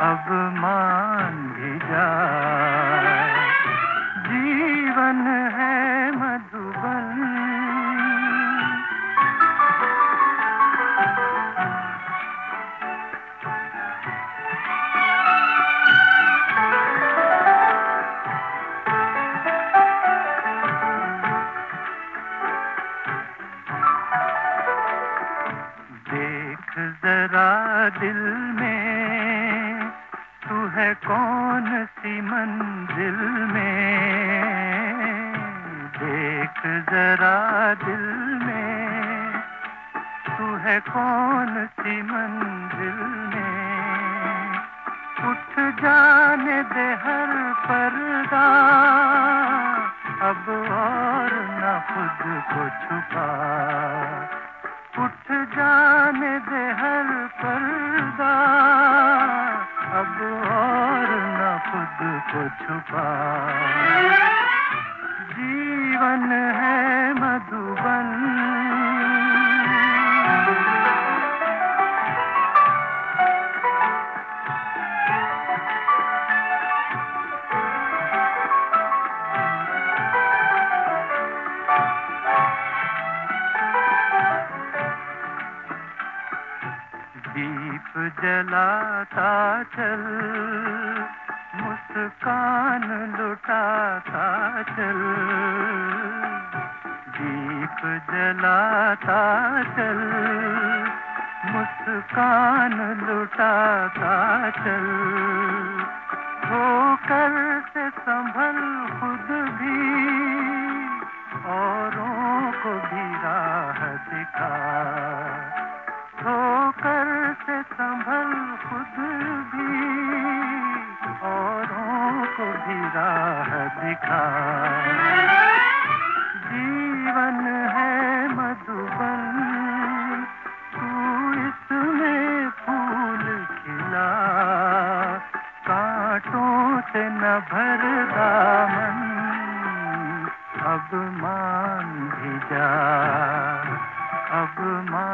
अब मान भी जा। जीवन है मधुबन। देख जरा दिल में तू है कौन सी मंजिल में। देख जरा दिल में, तू है कौन सी मंजिल में। उठ जाने दे हर पर्दा, अब और न खुद को छुपा। उठ जाने दे हर पर्दा, अब को छुपा जीवन है मधुबन। दीप जलाता चल। मुस्कान लुटाता चल। दीप जलाता चल। मुस्कान लुटाता चल। होकर से संभल खुद भी, औरों को भी राह दिखा। होकर से संभल खुद भी औरों को भी राह दिखा। जीवन है मधुबन, तू इसमें फूल खिला। कांटों से न भर दामन, अब मान भी जा, अब मान